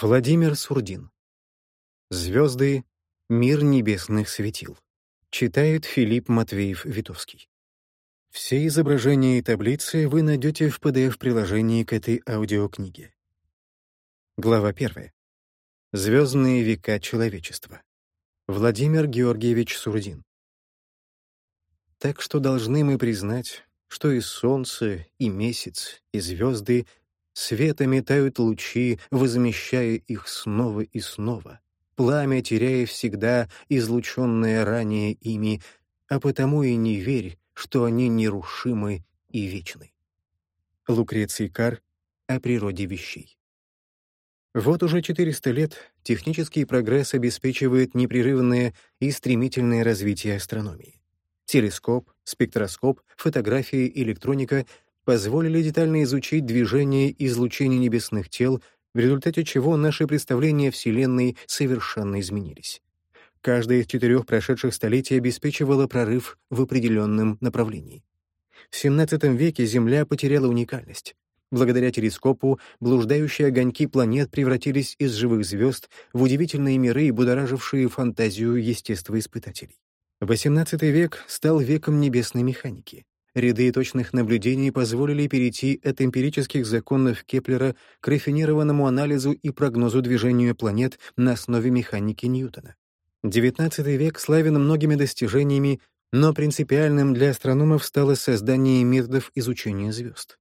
Владимир Сурдин. Звезды — мир небесных светил. Читает Филипп Матвеев-Витовский. Все изображения и таблицы вы найдете в PDF-приложении к этой аудиокниге. Глава первая. Звездные века человечества. Владимир Георгиевич Сурдин. Так что должны мы признать, что и солнце, и месяц, и звезды Света метают лучи, возмещая их снова и снова. Пламя теряя всегда излученное ранее ими, а потому и не верь, что они нерушимы и вечны. Лукреций Кар о природе вещей. Вот уже 400 лет технический прогресс обеспечивает непрерывное и стремительное развитие астрономии. Телескоп, спектроскоп, фотография, электроника — позволили детально изучить движение и излучение небесных тел, в результате чего наши представления о Вселенной совершенно изменились. Каждое из четырех прошедших столетий обеспечивало прорыв в определенном направлении. В XVII веке Земля потеряла уникальность. Благодаря телескопу блуждающие огоньки планет превратились из живых звезд в удивительные миры, будоражившие фантазию естествоиспытателей. XVIII век стал веком небесной механики. Ряды точных наблюдений позволили перейти от эмпирических законов Кеплера к рафинированному анализу и прогнозу движения планет на основе механики Ньютона. XIX век славен многими достижениями, но принципиальным для астрономов стало создание методов изучения звезд.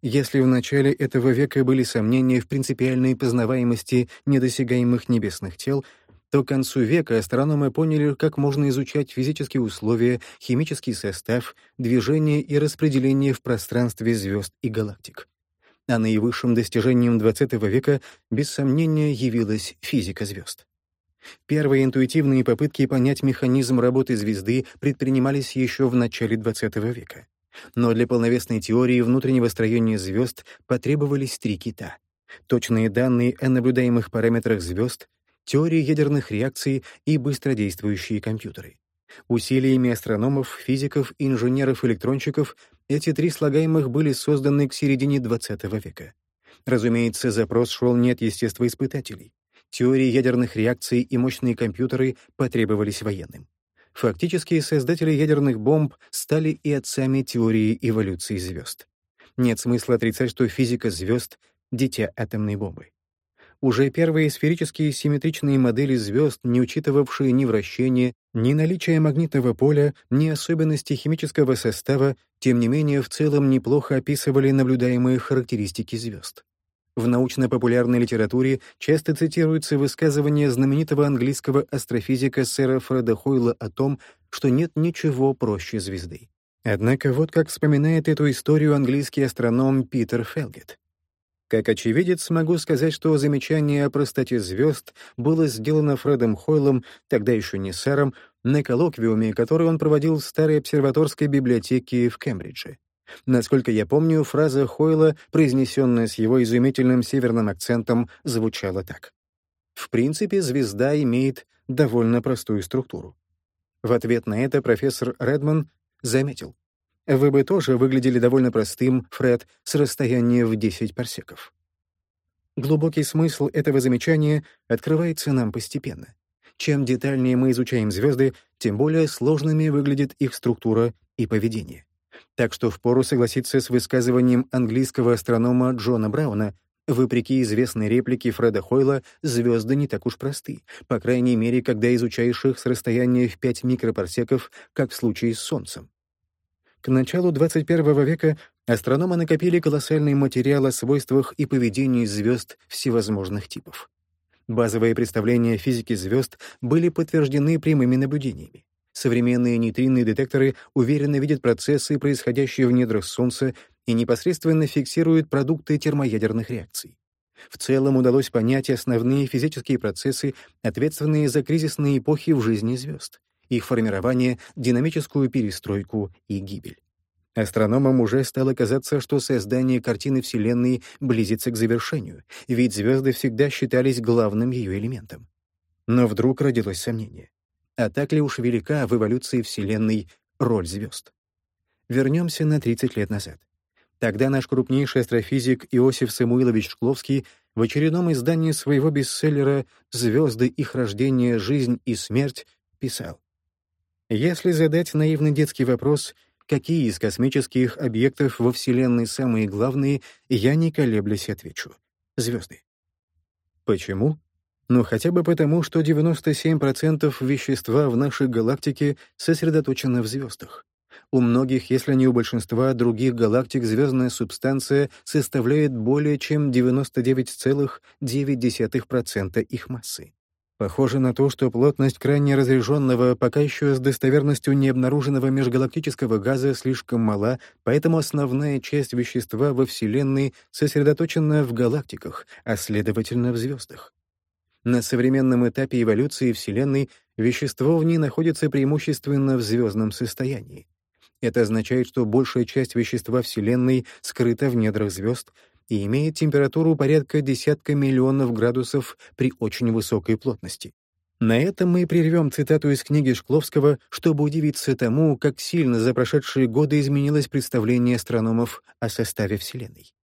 Если в начале этого века были сомнения в принципиальной познаваемости недосягаемых небесных тел, то к концу века астрономы поняли, как можно изучать физические условия, химический состав, движение и распределение в пространстве звезд и галактик. А наивысшим достижением XX века, без сомнения, явилась физика звезд. Первые интуитивные попытки понять механизм работы звезды предпринимались еще в начале XX века. Но для полновесной теории внутреннего строения звезд потребовались три кита. Точные данные о наблюдаемых параметрах звезд, теории ядерных реакций и быстродействующие компьютеры. Усилиями астрономов, физиков, инженеров-электронщиков эти три слагаемых были созданы к середине XX века. Разумеется, запрос шел не от естествоиспытателей. Теории ядерных реакций и мощные компьютеры потребовались военным. Фактически, создатели ядерных бомб стали и отцами теории эволюции звезд. Нет смысла отрицать, что физика звезд — дитя атомной бомбы. Уже первые сферические симметричные модели звезд, не учитывавшие ни вращение, ни наличие магнитного поля, ни особенности химического состава, тем не менее в целом неплохо описывали наблюдаемые характеристики звезд. В научно-популярной литературе часто цитируется высказывание знаменитого английского астрофизика сэра Фреда Хойла о том, что нет ничего проще звезды. Однако вот как вспоминает эту историю английский астроном Питер Фелгет. Как очевидец, могу сказать, что замечание о простоте звезд было сделано Фредом Хойлом, тогда еще не сэром, на коллоквиуме, который он проводил в старой обсерваторской библиотеке в Кембридже. Насколько я помню, фраза Хойла, произнесенная с его изумительным северным акцентом, звучала так. В принципе, звезда имеет довольно простую структуру. В ответ на это профессор Редман заметил. Вы бы тоже выглядели довольно простым, Фред, с расстояния в 10 парсеков. Глубокий смысл этого замечания открывается нам постепенно. Чем детальнее мы изучаем звезды, тем более сложными выглядит их структура и поведение. Так что впору согласиться с высказыванием английского астронома Джона Брауна, вопреки известной реплике Фреда Хойла, звезды не так уж просты, по крайней мере, когда изучаешь их с расстояния в 5 микропарсеков, как в случае с Солнцем. К началу 21 века астрономы накопили колоссальный материал о свойствах и поведении звезд всевозможных типов. Базовые представления о физике звезд были подтверждены прямыми наблюдениями. Современные нейтринные детекторы уверенно видят процессы, происходящие в недрах Солнца, и непосредственно фиксируют продукты термоядерных реакций. В целом удалось понять основные физические процессы, ответственные за кризисные эпохи в жизни звезд их формирование, динамическую перестройку и гибель. Астрономам уже стало казаться, что создание картины Вселенной близится к завершению, ведь звезды всегда считались главным ее элементом. Но вдруг родилось сомнение. А так ли уж велика в эволюции Вселенной роль звезд? Вернемся на 30 лет назад. Тогда наш крупнейший астрофизик Иосиф Самуилович Шкловский в очередном издании своего бестселлера «Звезды, их рождение, жизнь и смерть» писал. Если задать наивный детский вопрос, какие из космических объектов во Вселенной самые главные, я не колеблясь отвечу — звезды. Почему? Ну, хотя бы потому, что 97% вещества в нашей галактике сосредоточено в звездах. У многих, если не у большинства других галактик, звездная субстанция составляет более чем 99,9% их массы. Похоже на то, что плотность крайне разряженного, пока еще с достоверностью необнаруженного межгалактического газа слишком мала, поэтому основная часть вещества во Вселенной сосредоточена в галактиках, а следовательно в звездах. На современном этапе эволюции Вселенной вещество в ней находится преимущественно в звездном состоянии. Это означает, что большая часть вещества Вселенной скрыта в недрах звезд и имеет температуру порядка десятка миллионов градусов при очень высокой плотности. На этом мы прервем цитату из книги Шкловского, чтобы удивиться тому, как сильно за прошедшие годы изменилось представление астрономов о составе Вселенной.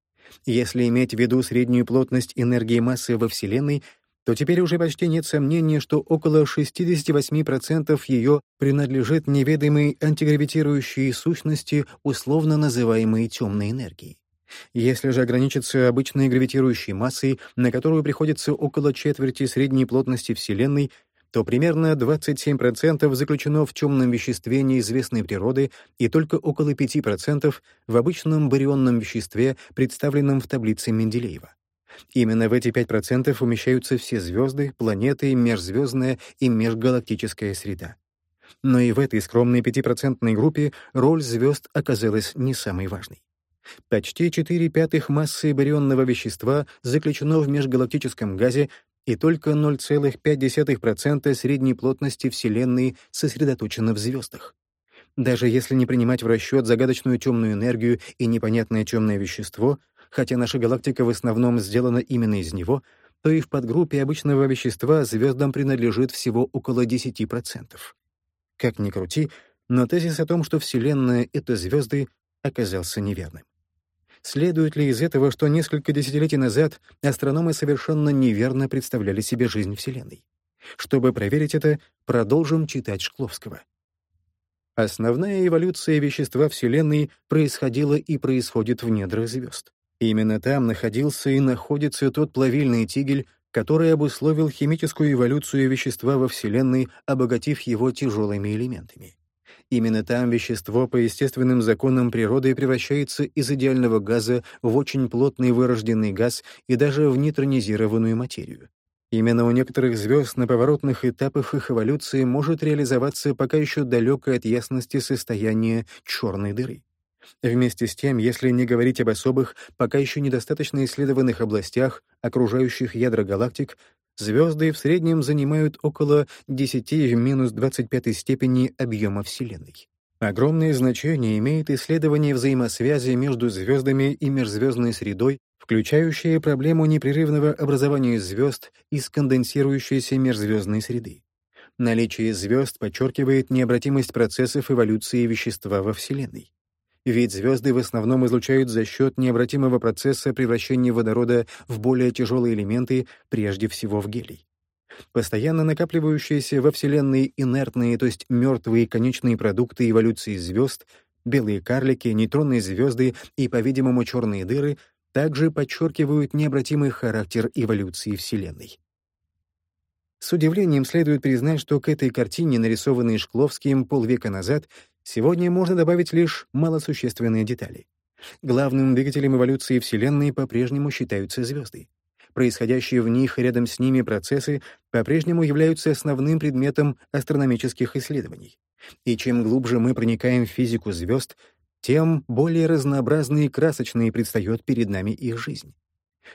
Если иметь в виду среднюю плотность энергии массы во Вселенной, то теперь уже почти нет сомнения, что около 68% ее принадлежит неведомой антигравитирующей сущности, условно называемой темной энергией. Если же ограничиться обычной гравитирующей массой, на которую приходится около четверти средней плотности Вселенной, то примерно 27% заключено в темном веществе неизвестной природы и только около 5% в обычном барионном веществе, представленном в таблице Менделеева. Именно в эти 5% умещаются все звезды, планеты, межзвездная и межгалактическая среда. Но и в этой скромной 5% группе роль звезд оказалась не самой важной. Почти 4 пятых массы барионного вещества заключено в межгалактическом газе, и только 0,5% средней плотности Вселенной сосредоточено в звездах. Даже если не принимать в расчет загадочную темную энергию и непонятное темное вещество, хотя наша галактика в основном сделана именно из него, то и в подгруппе обычного вещества звездам принадлежит всего около 10%. Как ни крути, но тезис о том, что Вселенная — это звезды, оказался неверным. Следует ли из этого, что несколько десятилетий назад астрономы совершенно неверно представляли себе жизнь Вселенной? Чтобы проверить это, продолжим читать Шкловского. Основная эволюция вещества Вселенной происходила и происходит в недрах звезд. Именно там находился и находится тот плавильный тигель, который обусловил химическую эволюцию вещества во Вселенной, обогатив его тяжелыми элементами. Именно там вещество по естественным законам природы превращается из идеального газа в очень плотный вырожденный газ и даже в нейтронизированную материю. Именно у некоторых звезд на поворотных этапах их эволюции может реализоваться пока еще далекое от ясности состояние черной дыры. Вместе с тем, если не говорить об особых, пока еще недостаточно исследованных областях, окружающих ядра галактик, звезды в среднем занимают около 10 в минус 25 степени объема Вселенной. Огромное значение имеет исследование взаимосвязи между звездами и межзвездной средой, включающее проблему непрерывного образования звезд из конденсирующейся межзвездной среды. Наличие звезд подчеркивает необратимость процессов эволюции вещества во Вселенной ведь звезды в основном излучают за счет необратимого процесса превращения водорода в более тяжелые элементы, прежде всего в гелий. Постоянно накапливающиеся во Вселенной инертные, то есть мертвые конечные продукты эволюции звезд, белые карлики, нейтронные звезды и, по-видимому, черные дыры также подчеркивают необратимый характер эволюции Вселенной. С удивлением следует признать, что к этой картине, нарисованной Шкловским полвека назад, Сегодня можно добавить лишь малосущественные детали. Главным двигателем эволюции Вселенной по-прежнему считаются звезды. Происходящие в них рядом с ними процессы по-прежнему являются основным предметом астрономических исследований. И чем глубже мы проникаем в физику звезд, тем более разнообразной и красочной предстает перед нами их жизнь.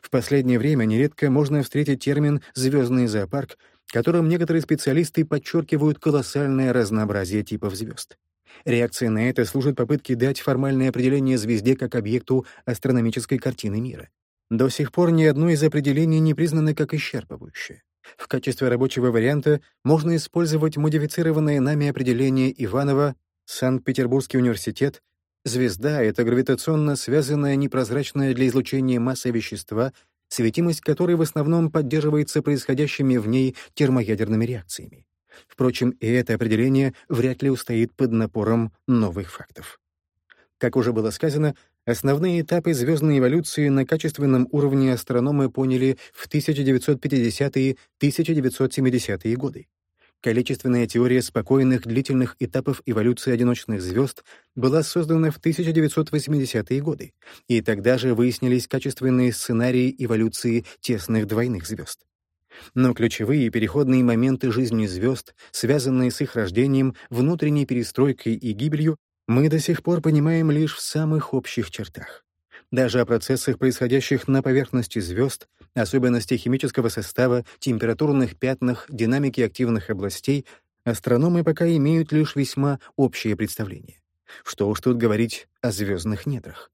В последнее время нередко можно встретить термин «звездный зоопарк», которым некоторые специалисты подчеркивают колоссальное разнообразие типов звезд. Реакцией на это служат попытки дать формальное определение звезде как объекту астрономической картины мира. До сих пор ни одно из определений не признано как исчерпывающее. В качестве рабочего варианта можно использовать модифицированное нами определение Иванова Санкт-Петербургский университет Звезда — это гравитационно связанная непрозрачная для излучения масса вещества, светимость которой в основном поддерживается происходящими в ней термоядерными реакциями. Впрочем, и это определение вряд ли устоит под напором новых фактов. Как уже было сказано, основные этапы звездной эволюции на качественном уровне астрономы поняли в 1950-1970-е годы. Количественная теория спокойных длительных этапов эволюции одиночных звезд была создана в 1980-е годы, и тогда же выяснились качественные сценарии эволюции тесных двойных звезд. Но ключевые переходные моменты жизни звезд, связанные с их рождением, внутренней перестройкой и гибелью, мы до сих пор понимаем лишь в самых общих чертах. Даже о процессах, происходящих на поверхности звезд, особенности химического состава, температурных пятнах, динамики активных областей, астрономы пока имеют лишь весьма общее представление. Что уж тут говорить о звездных недрах.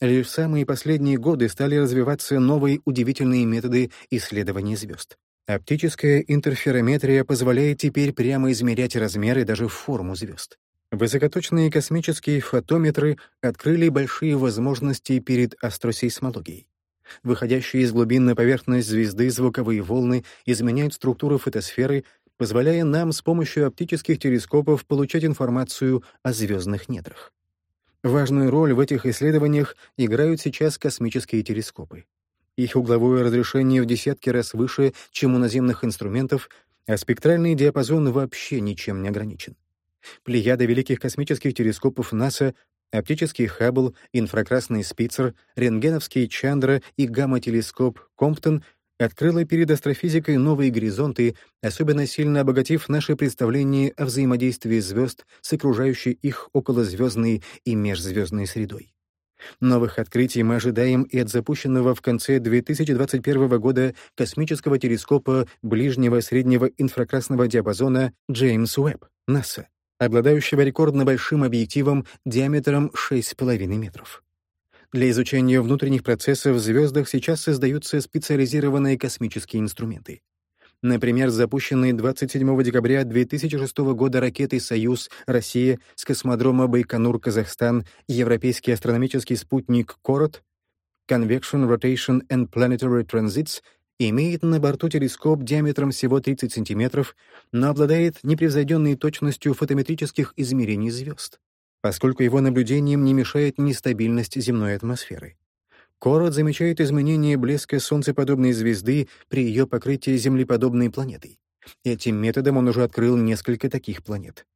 Лишь в самые последние годы стали развиваться новые удивительные методы исследования звезд. Оптическая интерферометрия позволяет теперь прямо измерять размеры даже форму звезд. Высокоточные космические фотометры открыли большие возможности перед астросейсмологией. Выходящие из глубин на поверхность звезды звуковые волны изменяют структуру фотосферы, позволяя нам с помощью оптических телескопов получать информацию о звездных недрах. Важную роль в этих исследованиях играют сейчас космические телескопы. Их угловое разрешение в десятки раз выше, чем у наземных инструментов, а спектральный диапазон вообще ничем не ограничен. Плеяда великих космических телескопов НАСА, оптический Хаббл, инфракрасный Спицер, рентгеновский Чандра и гамма-телескоп Комптон открыла перед астрофизикой новые горизонты, особенно сильно обогатив наше представление о взаимодействии звезд с окружающей их околозвездной и межзвездной средой. Новых открытий мы ожидаем и от запущенного в конце 2021 года космического телескопа ближнего среднего инфракрасного диапазона Джеймс Уэбб, НАСА, обладающего рекордно большим объективом диаметром 6,5 метров. Для изучения внутренних процессов в звездах сейчас создаются специализированные космические инструменты. Например, запущенные 27 декабря 2006 года ракетой «Союз» Россия с космодрома Байконур, Казахстан, европейский астрономический спутник «Корот», Convection, Rotation and Planetary Transits имеет на борту телескоп диаметром всего 30 см, но обладает непревзойденной точностью фотометрических измерений звезд поскольку его наблюдениям не мешает нестабильность земной атмосферы. Корот замечает изменение блеска солнцеподобной звезды при ее покрытии землеподобной планетой. Этим методом он уже открыл несколько таких планет.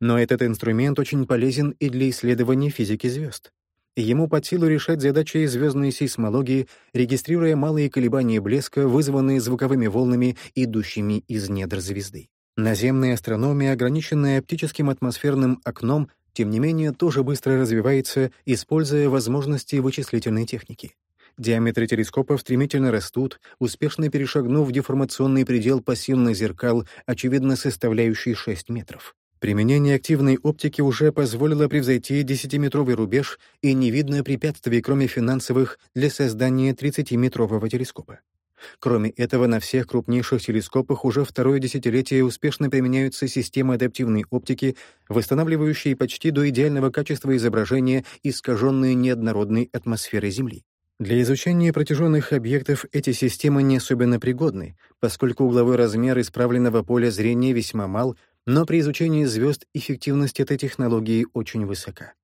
Но этот инструмент очень полезен и для исследования физики звезд. Ему под силу решать задачи звездной сейсмологии, регистрируя малые колебания блеска, вызванные звуковыми волнами, идущими из недр звезды. Наземная астрономия, ограниченная оптическим атмосферным окном, тем не менее тоже быстро развивается, используя возможности вычислительной техники. Диаметры телескопов стремительно растут, успешно перешагнув деформационный предел пассивных зеркал, очевидно составляющий 6 метров. Применение активной оптики уже позволило превзойти 10-метровый рубеж, и не видно препятствий, кроме финансовых, для создания 30-метрового телескопа. Кроме этого, на всех крупнейших телескопах уже второе десятилетие успешно применяются системы адаптивной оптики, восстанавливающие почти до идеального качества изображения искаженные неоднородной атмосферой Земли. Для изучения протяженных объектов эти системы не особенно пригодны, поскольку угловой размер исправленного поля зрения весьма мал, но при изучении звезд эффективность этой технологии очень высока.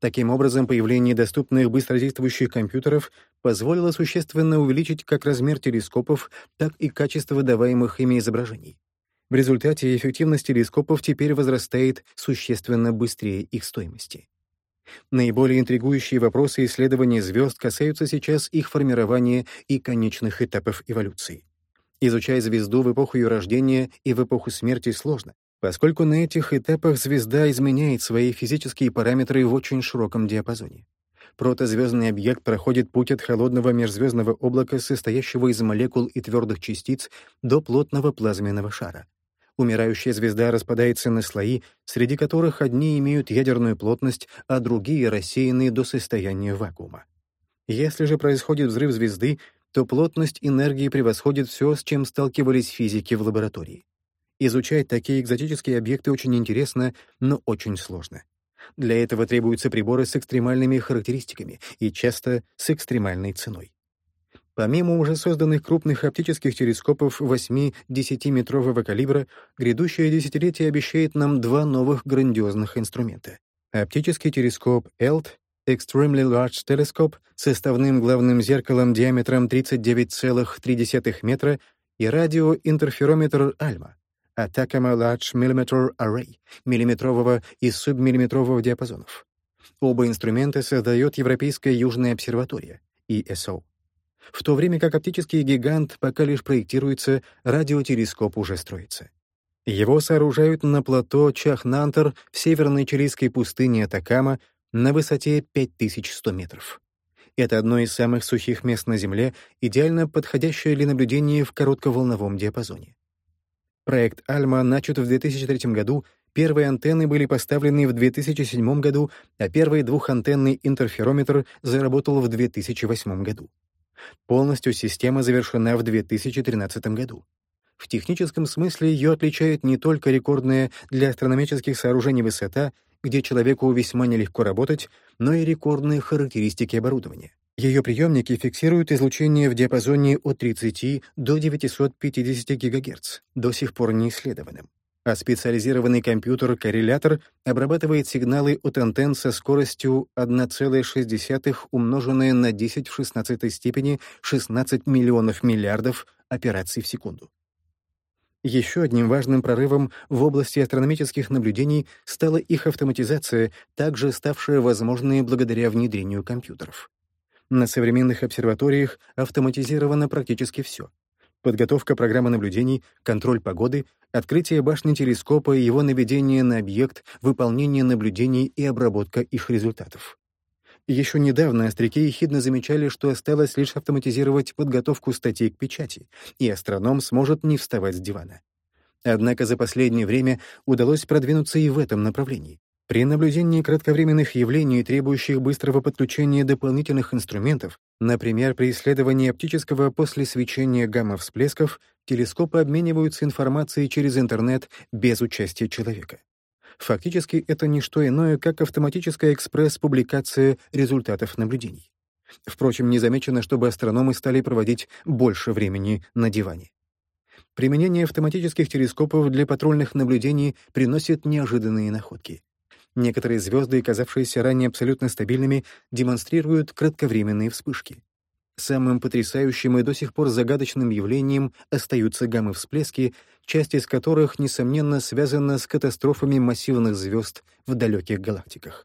Таким образом, появление доступных быстродействующих компьютеров позволило существенно увеличить как размер телескопов, так и качество выдаваемых ими изображений. В результате эффективность телескопов теперь возрастает существенно быстрее их стоимости. Наиболее интригующие вопросы исследования звезд касаются сейчас их формирования и конечных этапов эволюции. Изучая звезду в эпоху ее рождения и в эпоху смерти сложно, поскольку на этих этапах звезда изменяет свои физические параметры в очень широком диапазоне. Протозвездный объект проходит путь от холодного межзвездного облака, состоящего из молекул и твердых частиц, до плотного плазменного шара. Умирающая звезда распадается на слои, среди которых одни имеют ядерную плотность, а другие рассеяны до состояния вакуума. Если же происходит взрыв звезды, то плотность энергии превосходит все, с чем сталкивались физики в лаборатории. Изучать такие экзотические объекты очень интересно, но очень сложно. Для этого требуются приборы с экстремальными характеристиками и часто с экстремальной ценой. Помимо уже созданных крупных оптических телескопов 8-10-метрового калибра, грядущее десятилетие обещает нам два новых грандиозных инструмента. Оптический телескоп ELT Extremely Large Telescope с составным главным зеркалом диаметром 39,3 метра и радиоинтерферометр ALMA Atacama Large Millimeter Array миллиметрового и субмиллиметрового диапазонов. Оба инструмента создает Европейская Южная обсерватория, ESO. В то время как оптический гигант пока лишь проектируется, радиотелескоп уже строится. Его сооружают на плато Чахнантер в северной чилийской пустыне Атакама на высоте 5100 метров. Это одно из самых сухих мест на Земле, идеально подходящее для наблюдения в коротковолновом диапазоне. Проект «Альма» начат в 2003 году, первые антенны были поставлены в 2007 году, а первый двухантенный интерферометр заработал в 2008 году. Полностью система завершена в 2013 году. В техническом смысле ее отличает не только рекордная для астрономических сооружений высота, где человеку весьма нелегко работать, но и рекордные характеристики оборудования. Ее приемники фиксируют излучение в диапазоне от 30 до 950 ГГц, до сих пор не исследованным а специализированный компьютер-коррелятор обрабатывает сигналы от антенн со скоростью 1,6 умноженное на 10 в 16 степени 16 миллионов миллиардов операций в секунду. Еще одним важным прорывом в области астрономических наблюдений стала их автоматизация, также ставшая возможной благодаря внедрению компьютеров. На современных обсерваториях автоматизировано практически все подготовка программы наблюдений, контроль погоды, открытие башни телескопа и его наведение на объект, выполнение наблюдений и обработка их результатов. Еще недавно остряки ехидно замечали, что осталось лишь автоматизировать подготовку статей к печати, и астроном сможет не вставать с дивана. Однако за последнее время удалось продвинуться и в этом направлении. При наблюдении кратковременных явлений, требующих быстрого подключения дополнительных инструментов, например, при исследовании оптического после свечения гамма-всплесков, телескопы обмениваются информацией через интернет без участия человека. Фактически это не что иное, как автоматическая экспресс-публикация результатов наблюдений. Впрочем, не замечено, чтобы астрономы стали проводить больше времени на диване. Применение автоматических телескопов для патрульных наблюдений приносит неожиданные находки. Некоторые звезды, казавшиеся ранее абсолютно стабильными, демонстрируют кратковременные вспышки. Самым потрясающим и до сих пор загадочным явлением остаются гаммы-всплески, часть из которых, несомненно, связана с катастрофами массивных звезд в далеких галактиках.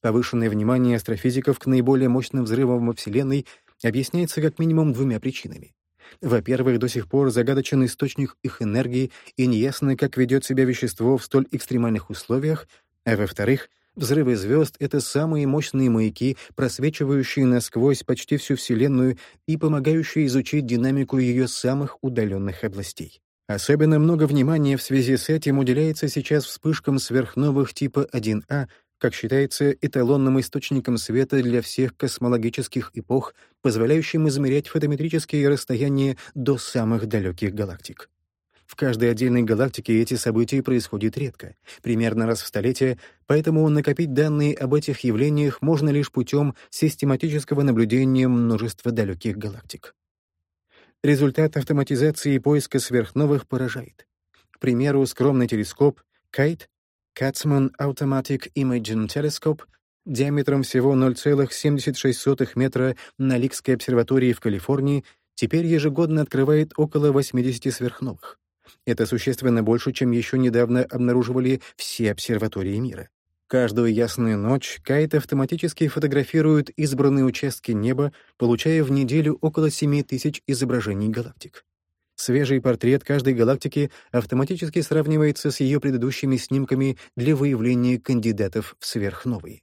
Повышенное внимание астрофизиков к наиболее мощным взрывам во Вселенной объясняется как минимум двумя причинами. Во-первых, до сих пор загадочен источник их энергии и неясно, как ведет себя вещество в столь экстремальных условиях, а во-вторых, взрывы звезд — это самые мощные маяки, просвечивающие насквозь почти всю Вселенную и помогающие изучить динамику ее самых удаленных областей. Особенно много внимания в связи с этим уделяется сейчас вспышкам сверхновых типа 1А, как считается эталонным источником света для всех космологических эпох, позволяющим измерять фотометрические расстояния до самых далеких галактик. В каждой отдельной галактике эти события происходят редко, примерно раз в столетие, поэтому накопить данные об этих явлениях можно лишь путем систематического наблюдения множества далеких галактик. Результат автоматизации поиска сверхновых поражает. К примеру, скромный телескоп KITE Katzmann Automatic Imaging Telescope диаметром всего 0,76 метра на Ликской обсерватории в Калифорнии теперь ежегодно открывает около 80 сверхновых. Это существенно больше, чем еще недавно обнаруживали все обсерватории мира. Каждую ясную ночь Кайт автоматически фотографирует избранные участки неба, получая в неделю около 7 тысяч изображений галактик. Свежий портрет каждой галактики автоматически сравнивается с ее предыдущими снимками для выявления кандидатов в сверхновые.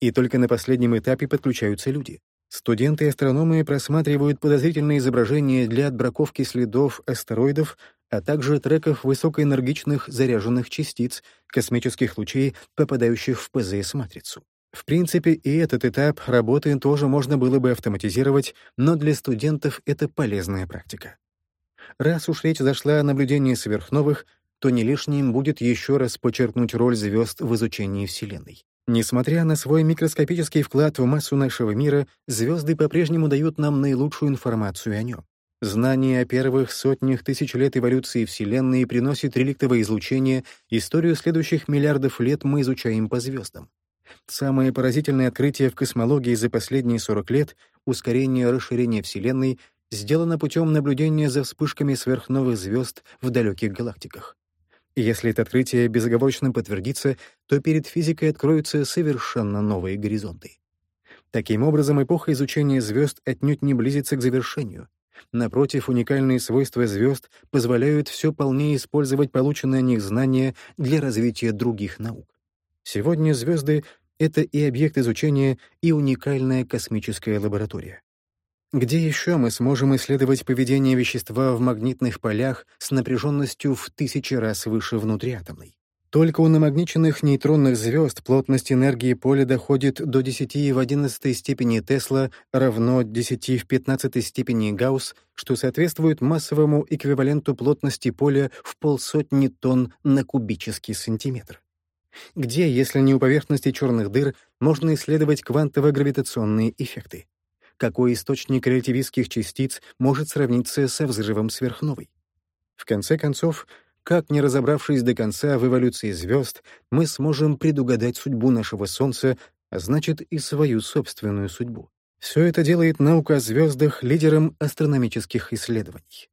И только на последнем этапе подключаются люди. Студенты и астрономы просматривают подозрительные изображения для отбраковки следов астероидов, а также треков высокоэнергичных заряженных частиц, космических лучей, попадающих в ПЗС-матрицу. В принципе, и этот этап работы тоже можно было бы автоматизировать, но для студентов это полезная практика. Раз уж речь зашла о наблюдении сверхновых, то не лишним будет еще раз подчеркнуть роль звезд в изучении Вселенной. Несмотря на свой микроскопический вклад в массу нашего мира, звезды по-прежнему дают нам наилучшую информацию о нем. Знание о первых сотнях тысяч лет эволюции Вселенной приносит реликтовое излучение, историю следующих миллиардов лет мы изучаем по звездам. Самое поразительное открытие в космологии за последние 40 лет — ускорение расширения Вселенной — сделано путем наблюдения за вспышками сверхновых звезд в далеких галактиках. Если это открытие безоговорочно подтвердится, то перед физикой откроются совершенно новые горизонты. Таким образом, эпоха изучения звезд отнюдь не близится к завершению. Напротив, уникальные свойства звезд позволяют все полнее использовать полученные о них знания для развития других наук. Сегодня звезды — это и объект изучения, и уникальная космическая лаборатория. Где еще мы сможем исследовать поведение вещества в магнитных полях с напряженностью в тысячи раз выше внутриатомной? Только у намагниченных нейтронных звезд плотность энергии поля доходит до 10 в 11 степени Тесла равно 10 в 15 степени Гаусс, что соответствует массовому эквиваленту плотности поля в полсотни тонн на кубический сантиметр. Где, если не у поверхности черных дыр, можно исследовать квантово-гравитационные эффекты? какой источник релятивистских частиц может сравниться со взрывом сверхновой. В конце концов, как не разобравшись до конца в эволюции звезд, мы сможем предугадать судьбу нашего Солнца, а значит и свою собственную судьбу. Все это делает наука о звездах лидером астрономических исследований.